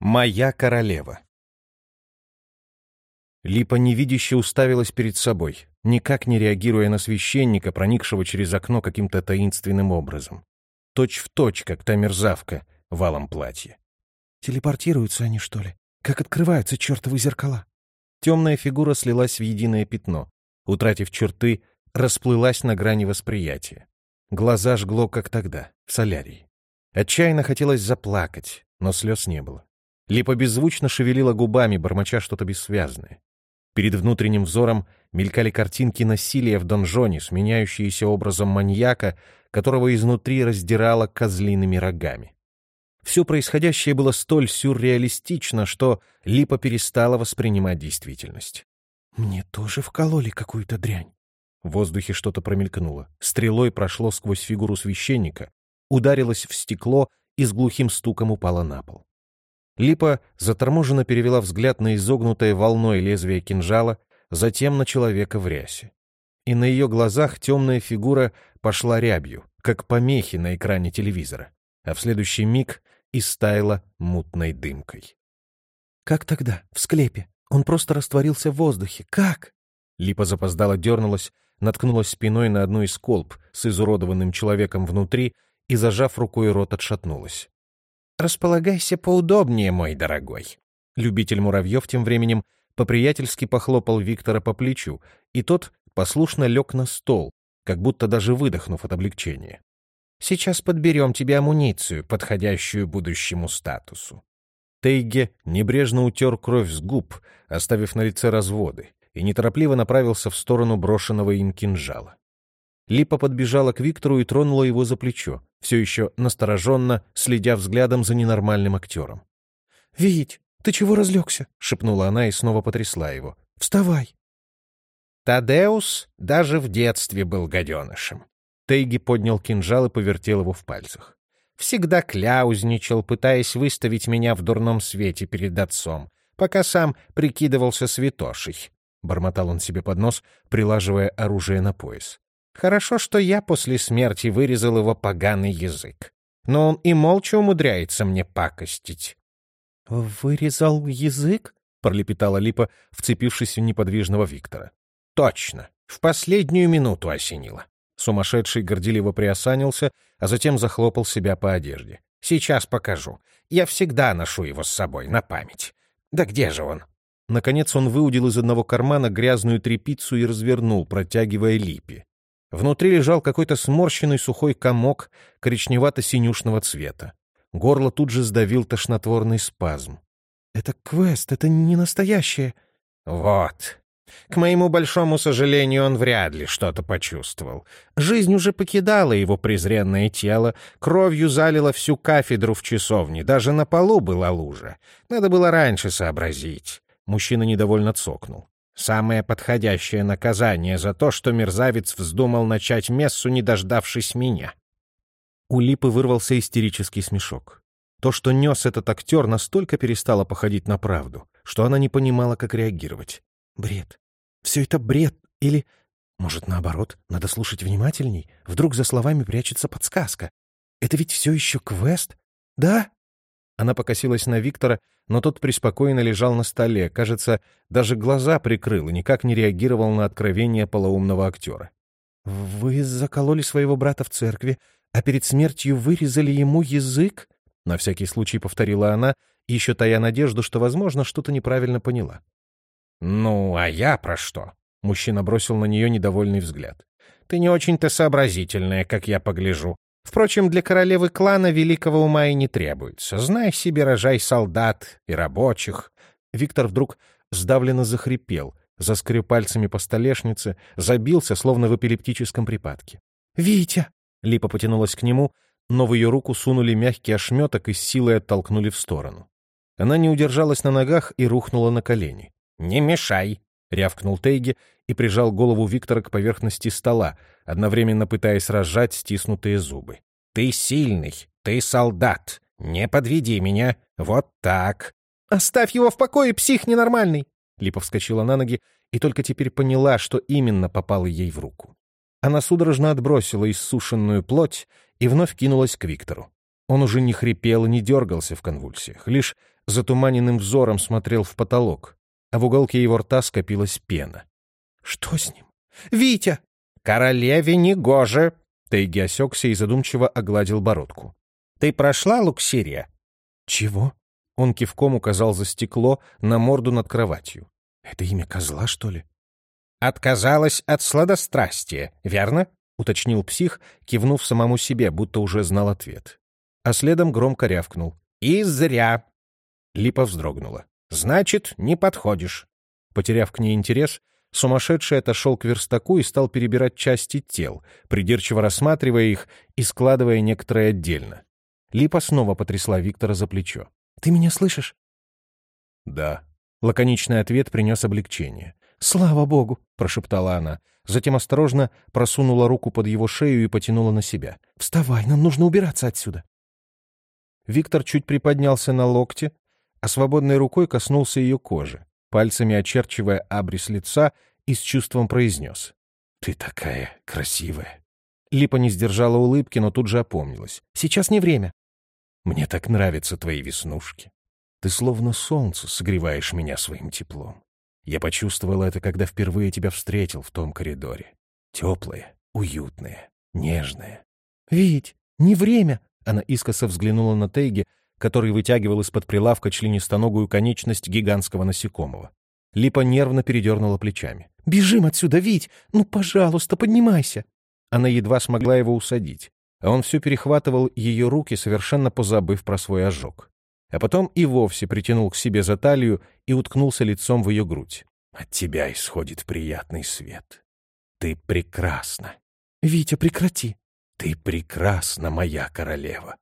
Моя королева. Липа невидяще уставилась перед собой, никак не реагируя на священника, проникшего через окно каким-то таинственным образом. Точь в точь, как та мерзавка в алом платье. Телепортируются они, что ли? Как открываются чертовы зеркала? Темная фигура слилась в единое пятно, утратив черты, расплылась на грани восприятия. Глаза жгло, как тогда, в солярии. Отчаянно хотелось заплакать, но слез не было. Липа беззвучно шевелила губами, бормоча что-то бессвязное. Перед внутренним взором мелькали картинки насилия в донжоне, сменяющиеся образом маньяка, которого изнутри раздирало козлиными рогами. Все происходящее было столь сюрреалистично, что Липа перестала воспринимать действительность. «Мне тоже вкололи какую-то дрянь». В воздухе что-то промелькнуло. Стрелой прошло сквозь фигуру священника, ударилось в стекло и с глухим стуком упало на пол. Липа заторможенно перевела взгляд на изогнутое волной лезвие кинжала, затем на человека в рясе. И на ее глазах темная фигура пошла рябью, как помехи на экране телевизора, а в следующий миг истаяла мутной дымкой. «Как тогда? В склепе? Он просто растворился в воздухе. Как?» Липа запоздала дернулась, наткнулась спиной на одну из колб с изуродованным человеком внутри и, зажав рукой рот, отшатнулась. «Располагайся поудобнее, мой дорогой». Любитель муравьев тем временем по-приятельски похлопал Виктора по плечу, и тот послушно лег на стол, как будто даже выдохнув от облегчения. «Сейчас подберем тебе амуницию, подходящую будущему статусу». Тейге небрежно утер кровь с губ, оставив на лице разводы, и неторопливо направился в сторону брошенного им кинжала. Липа подбежала к Виктору и тронула его за плечо, все еще настороженно, следя взглядом за ненормальным актером. «Вить, ты чего разлегся?» — шепнула она и снова потрясла его. «Вставай!» Тадеус даже в детстве был гаденышем. Тейги поднял кинжал и повертел его в пальцах. Всегда кляузничал, пытаясь выставить меня в дурном свете перед отцом, пока сам прикидывался святошей. Бормотал он себе под нос, прилаживая оружие на пояс. Хорошо, что я после смерти вырезал его поганый язык. Но он и молча умудряется мне пакостить. — Вырезал язык? — пролепетала Липа, вцепившись в неподвижного Виктора. — Точно. В последнюю минуту осенило. Сумасшедший горделиво приосанился, а затем захлопал себя по одежде. «Сейчас покажу. Я всегда ношу его с собой, на память. Да где же он?» Наконец он выудил из одного кармана грязную тряпицу и развернул, протягивая Липе. Внутри лежал какой-то сморщенный сухой комок коричневато-синюшного цвета. Горло тут же сдавил тошнотворный спазм. «Это квест, это не настоящее». «Вот. К моему большому сожалению, он вряд ли что-то почувствовал. Жизнь уже покидала его презренное тело, кровью залила всю кафедру в часовне, даже на полу была лужа. Надо было раньше сообразить». Мужчина недовольно цокнул. Самое подходящее наказание за то, что мерзавец вздумал начать мессу, не дождавшись меня. У Липы вырвался истерический смешок. То, что нес этот актер, настолько перестало походить на правду, что она не понимала, как реагировать. Бред. Все это бред. Или, может, наоборот, надо слушать внимательней? Вдруг за словами прячется подсказка. Это ведь все еще квест? Да? Она покосилась на Виктора, но тот преспокойно лежал на столе, кажется, даже глаза прикрыл и никак не реагировал на откровение полоумного актера. «Вы закололи своего брата в церкви, а перед смертью вырезали ему язык?» На всякий случай повторила она, еще тая надежду, что, возможно, что-то неправильно поняла. «Ну, а я про что?» Мужчина бросил на нее недовольный взгляд. «Ты не очень-то сообразительная, как я погляжу. Впрочем, для королевы клана великого ума и не требуется. Знай себе, рожай солдат и рабочих. Виктор вдруг сдавленно захрипел, заскреб пальцами по столешнице, забился, словно в эпилептическом припадке. «Витя!» Липа потянулась к нему, но в ее руку сунули мягкий ошметок и с силой оттолкнули в сторону. Она не удержалась на ногах и рухнула на колени. «Не мешай!» — рявкнул Тейги и прижал голову Виктора к поверхности стола, одновременно пытаясь разжать стиснутые зубы. «Ты сильный, ты солдат. Не подведи меня. Вот так». «Оставь его в покое, псих ненормальный!» Липа вскочила на ноги и только теперь поняла, что именно попало ей в руку. Она судорожно отбросила иссушенную плоть и вновь кинулась к Виктору. Он уже не хрипел и не дергался в конвульсиях, лишь затуманенным взором смотрел в потолок, а в уголке его рта скопилась пена. «Что с ним? Витя!» «Королеве не гоже!» Тейги осекся и задумчиво огладил бородку. «Ты прошла, Луксирия?» «Чего?» Он кивком указал за стекло на морду над кроватью. «Это имя козла, что ли?» «Отказалась от сладострастия, верно?» — уточнил псих, кивнув самому себе, будто уже знал ответ. А следом громко рявкнул. «И зря!» Липа вздрогнула. «Значит, не подходишь». Потеряв к ней интерес, сумасшедший отошел к верстаку и стал перебирать части тел, придирчиво рассматривая их и складывая некоторые отдельно. Липа снова потрясла Виктора за плечо. «Ты меня слышишь?» «Да». Лаконичный ответ принес облегчение. «Слава богу!» — прошептала она. Затем осторожно просунула руку под его шею и потянула на себя. «Вставай, нам нужно убираться отсюда!» Виктор чуть приподнялся на локте, а свободной рукой коснулся ее кожи, пальцами очерчивая абрис лица и с чувством произнес. «Ты такая красивая!» Липа не сдержала улыбки, но тут же опомнилась. «Сейчас не время!» «Мне так нравятся твои веснушки. Ты словно солнце согреваешь меня своим теплом. Я почувствовал это, когда впервые тебя встретил в том коридоре. Теплое, уютное, нежное. «Вить, не время!» Она искоса взглянула на Тейги, который вытягивал из-под прилавка членистоногую конечность гигантского насекомого. Липа нервно передернула плечами. «Бежим отсюда, Вить! Ну, пожалуйста, поднимайся!» Она едва смогла его усадить, а он все перехватывал ее руки, совершенно позабыв про свой ожог а потом и вовсе притянул к себе за талию и уткнулся лицом в ее грудь. «От тебя исходит приятный свет. Ты прекрасна». «Витя, прекрати». «Ты прекрасна, моя королева».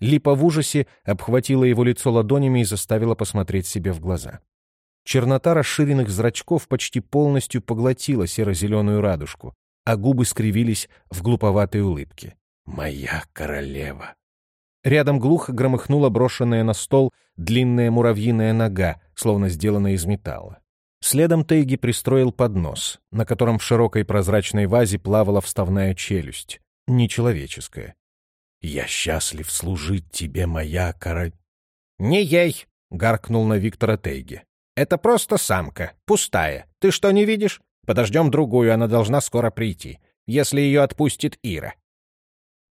Липа в ужасе обхватила его лицо ладонями и заставила посмотреть себе в глаза. Чернота расширенных зрачков почти полностью поглотила серо-зеленую радужку, а губы скривились в глуповатой улыбке. «Моя королева!» Рядом глухо громыхнула брошенная на стол длинная муравьиная нога, словно сделанная из металла. Следом Тейги пристроил поднос, на котором в широкой прозрачной вазе плавала вставная челюсть, нечеловеческая. «Я счастлив служить тебе, моя король...» «Не ей!» — гаркнул на Виктора Тейги. «Это просто самка, пустая. Ты что, не видишь? Подождем другую, она должна скоро прийти, если ее отпустит Ира».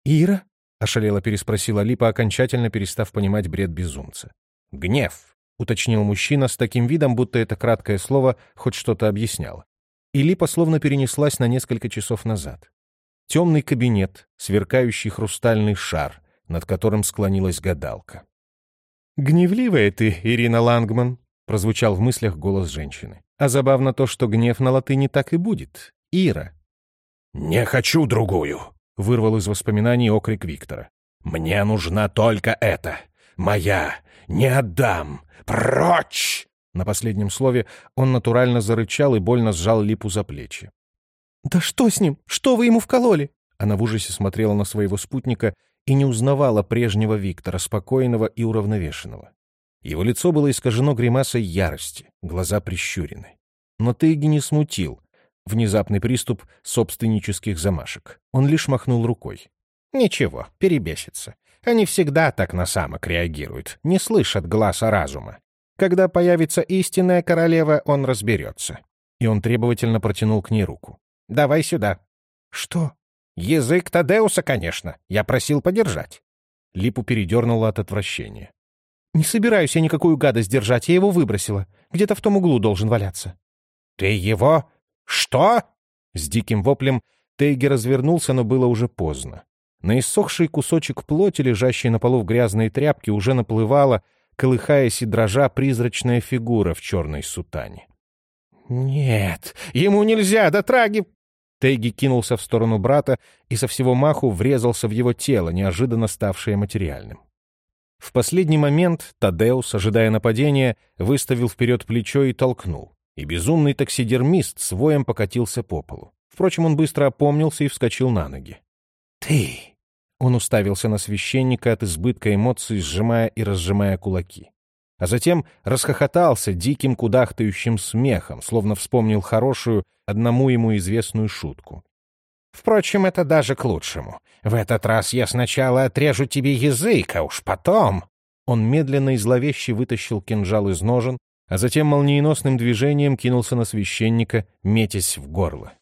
«Ира?» — ошалело переспросила Липа, окончательно перестав понимать бред безумца. «Гнев», — уточнил мужчина с таким видом, будто это краткое слово хоть что-то объясняло. И Липа словно перенеслась на несколько часов назад. Темный кабинет, сверкающий хрустальный шар, над которым склонилась гадалка. «Гневливая ты, Ирина Лангман», — прозвучал в мыслях голос женщины. «А забавно то, что гнев на латыни так и будет. Ира». «Не хочу другую», — вырвал из воспоминаний окрик Виктора. «Мне нужна только эта! Моя! Не отдам! Прочь!» На последнем слове он натурально зарычал и больно сжал Липу за плечи. «Да что с ним? Что вы ему вкололи?» Она в ужасе смотрела на своего спутника и не узнавала прежнего Виктора, спокойного и уравновешенного. Его лицо было искажено гримасой ярости, глаза прищурены. Но Тейги не смутил, внезапный приступ собственнических замашек. Он лишь махнул рукой. «Ничего, перебесится. Они всегда так на самок реагируют, не слышат глаза разума. Когда появится истинная королева, он разберется». И он требовательно протянул к ней руку. «Давай сюда». «Что?» «Язык Тадеуса, конечно. Я просил подержать». Липу передернуло от отвращения. «Не собираюсь я никакую гадость держать, я его выбросила. Где-то в том углу должен валяться». «Ты его «Что?» С диким воплем Тейги развернулся, но было уже поздно. На иссохший кусочек плоти, лежащий на полу в грязной тряпке, уже наплывала, колыхаясь и дрожа, призрачная фигура в черной сутане. «Нет, ему нельзя, дотраги!» Тейги кинулся в сторону брата и со всего маху врезался в его тело, неожиданно ставшее материальным. В последний момент Тадеус, ожидая нападения, выставил вперед плечо и толкнул и безумный таксидермист с воем покатился по полу. Впрочем, он быстро опомнился и вскочил на ноги. «Ты!» Он уставился на священника от избытка эмоций, сжимая и разжимая кулаки. А затем расхохотался диким кудахтающим смехом, словно вспомнил хорошую, одному ему известную шутку. «Впрочем, это даже к лучшему. В этот раз я сначала отрежу тебе язык, а уж потом...» Он медленно и зловеще вытащил кинжал из ножен, а затем молниеносным движением кинулся на священника, метясь в горло.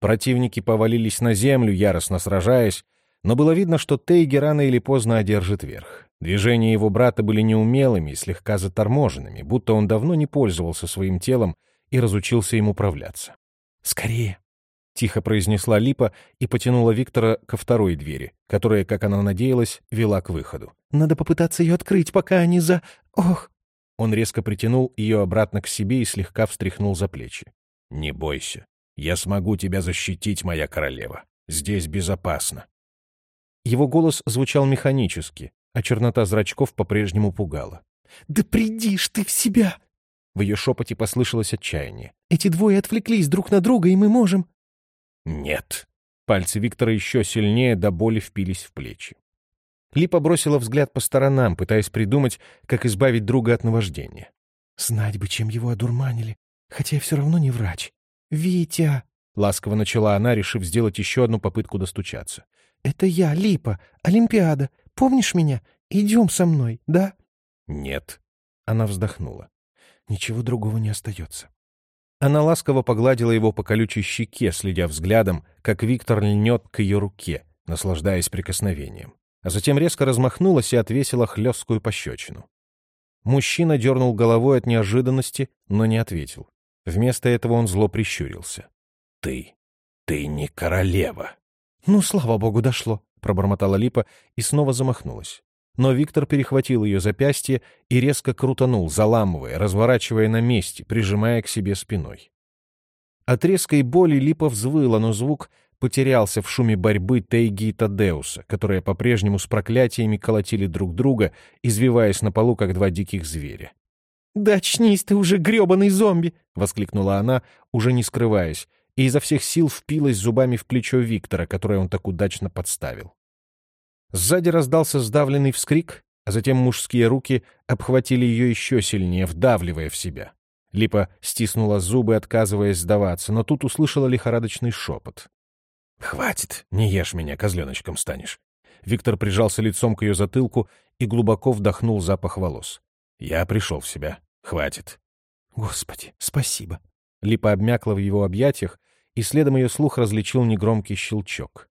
Противники повалились на землю, яростно сражаясь, но было видно, что Тейги рано или поздно одержит верх. Движения его брата были неумелыми и слегка заторможенными, будто он давно не пользовался своим телом и разучился им управляться. «Скорее!» — тихо произнесла Липа и потянула Виктора ко второй двери, которая, как она надеялась, вела к выходу. «Надо попытаться ее открыть, пока они за... Ох!» Он резко притянул ее обратно к себе и слегка встряхнул за плечи. «Не бойся. Я смогу тебя защитить, моя королева. Здесь безопасно». Его голос звучал механически, а чернота зрачков по-прежнему пугала. «Да придишь ты в себя!» В ее шепоте послышалось отчаяние. «Эти двое отвлеклись друг на друга, и мы можем...» «Нет». Пальцы Виктора еще сильнее до боли впились в плечи. Липа бросила взгляд по сторонам, пытаясь придумать, как избавить друга от наваждения. «Знать бы, чем его одурманили, хотя я все равно не врач. Витя!» — ласково начала она, решив сделать еще одну попытку достучаться. «Это я, Липа, Олимпиада. Помнишь меня? Идем со мной, да?» «Нет». Она вздохнула. «Ничего другого не остается». Она ласково погладила его по колючей щеке, следя взглядом, как Виктор льнет к ее руке, наслаждаясь прикосновением. А затем резко размахнулась и отвесила хлесткую пощечину. Мужчина дернул головой от неожиданности, но не ответил. Вместо этого он зло прищурился. «Ты, ты не королева!» «Ну, слава богу, дошло», — пробормотала Липа и снова замахнулась. Но Виктор перехватил ее запястье и резко крутанул, заламывая, разворачивая на месте, прижимая к себе спиной. От резкой боли Липа взвыла, но звук потерялся в шуме борьбы Тейги и Тадеуса, которые по-прежнему с проклятиями колотили друг друга, извиваясь на полу, как два диких зверя. «Да очнись ты уже, гребаный зомби!» — воскликнула она, уже не скрываясь, и изо всех сил впилась зубами в плечо Виктора, которое он так удачно подставил. Сзади раздался сдавленный вскрик, а затем мужские руки обхватили ее еще сильнее, вдавливая в себя. Липа стиснула зубы, отказываясь сдаваться, но тут услышала лихорадочный шепот. «Хватит, не ешь меня, козленочком станешь». Виктор прижался лицом к ее затылку и глубоко вдохнул запах волос. «Я пришел в себя. Хватит». «Господи, спасибо». Липа обмякла в его объятиях, и следом ее слух различил негромкий щелчок.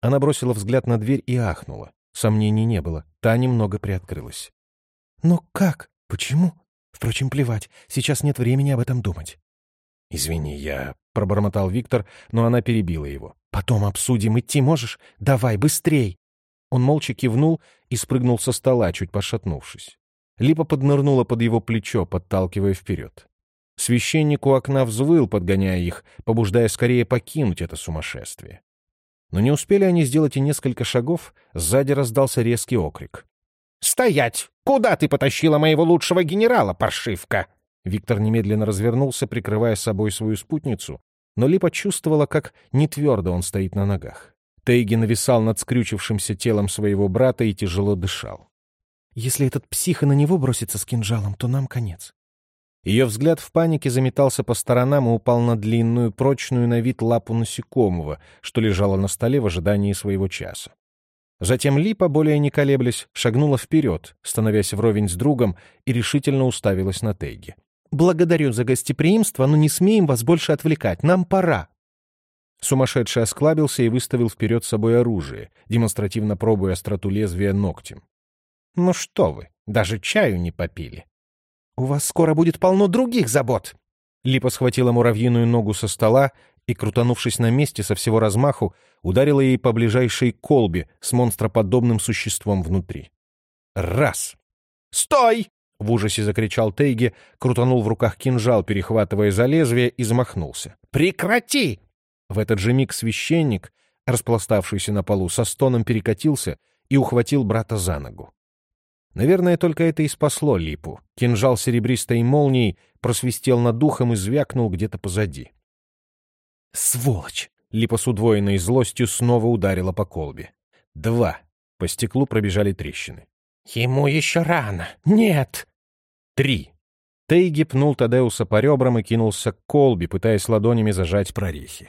Она бросила взгляд на дверь и ахнула. Сомнений не было, та немного приоткрылась. «Но как? Почему? Впрочем, плевать, сейчас нет времени об этом думать». «Извини, я...» — пробормотал Виктор, но она перебила его. «Потом обсудим, идти можешь? Давай, быстрей!» Он молча кивнул и спрыгнул со стола, чуть пошатнувшись. Липа поднырнула под его плечо, подталкивая вперед. Священник у окна взвыл, подгоняя их, побуждая скорее покинуть это сумасшествие. Но не успели они сделать и несколько шагов, сзади раздался резкий окрик. «Стоять! Куда ты потащила моего лучшего генерала, паршивка?» Виктор немедленно развернулся, прикрывая собой свою спутницу, но Ли почувствовала, как нетвердо он стоит на ногах. Тейги нависал над скрючившимся телом своего брата и тяжело дышал. «Если этот психа на него бросится с кинжалом, то нам конец. Ее взгляд в панике заметался по сторонам и упал на длинную, прочную на вид лапу насекомого, что лежало на столе в ожидании своего часа. Затем Липа, более не колеблясь, шагнула вперед, становясь вровень с другом, и решительно уставилась на Тейги. «Благодарю за гостеприимство, но не смеем вас больше отвлекать. Нам пора». Сумасшедший осклабился и выставил вперед собой оружие, демонстративно пробуя остроту лезвия ногтем. «Ну что вы, даже чаю не попили. «У вас скоро будет полно других забот!» Липа схватила муравьиную ногу со стола и, крутанувшись на месте со всего размаху, ударила ей по ближайшей колбе с монстроподобным существом внутри. Раз! «Стой!» — в ужасе закричал Тейги, крутанул в руках кинжал, перехватывая за лезвие, и замахнулся. «Прекрати!» В этот же миг священник, распластавшийся на полу, со стоном перекатился и ухватил брата за ногу. Наверное, только это и спасло Липу. Кинжал серебристой молнией просвистел над духом и звякнул где-то позади. «Сволочь!» Липа с удвоенной злостью снова ударила по колбе. Два. По стеклу пробежали трещины. «Ему еще рано! Нет!» Три. Тейги пнул Тадеуса по ребрам и кинулся к колбе, пытаясь ладонями зажать прорехи.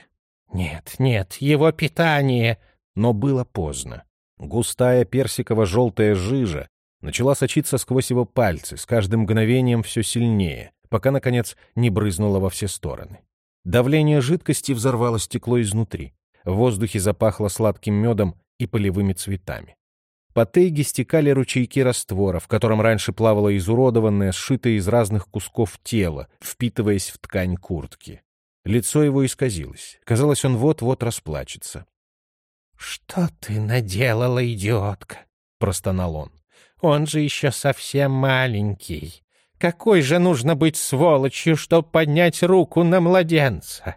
«Нет, нет, его питание...» Но было поздно. Густая персиково-желтая жижа Начала сочиться сквозь его пальцы, с каждым мгновением все сильнее, пока, наконец, не брызнула во все стороны. Давление жидкости взорвало стекло изнутри. В воздухе запахло сладким медом и полевыми цветами. По тейге стекали ручейки раствора, в котором раньше плавало изуродованное, сшитое из разных кусков тело, впитываясь в ткань куртки. Лицо его исказилось. Казалось, он вот-вот расплачется. «Что ты наделала, идиотка?» — простонал он. «Он же еще совсем маленький. Какой же нужно быть сволочью, чтобы поднять руку на младенца?»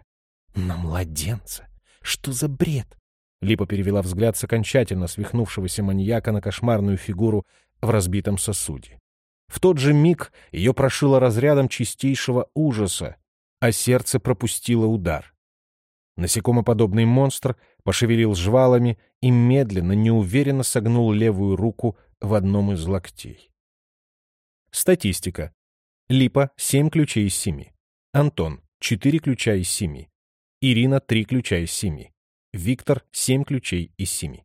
«На младенца? Что за бред?» Липа перевела взгляд с окончательно свихнувшегося маньяка на кошмарную фигуру в разбитом сосуде. В тот же миг ее прошило разрядом чистейшего ужаса, а сердце пропустило удар. Насекомоподобный монстр пошевелил жвалами и медленно, неуверенно согнул левую руку в одном из локтей. Статистика. Липа — 7 ключей из 7. Антон — 4 ключа из 7. Ирина — 3 ключа из 7. Виктор — 7 ключей из 7.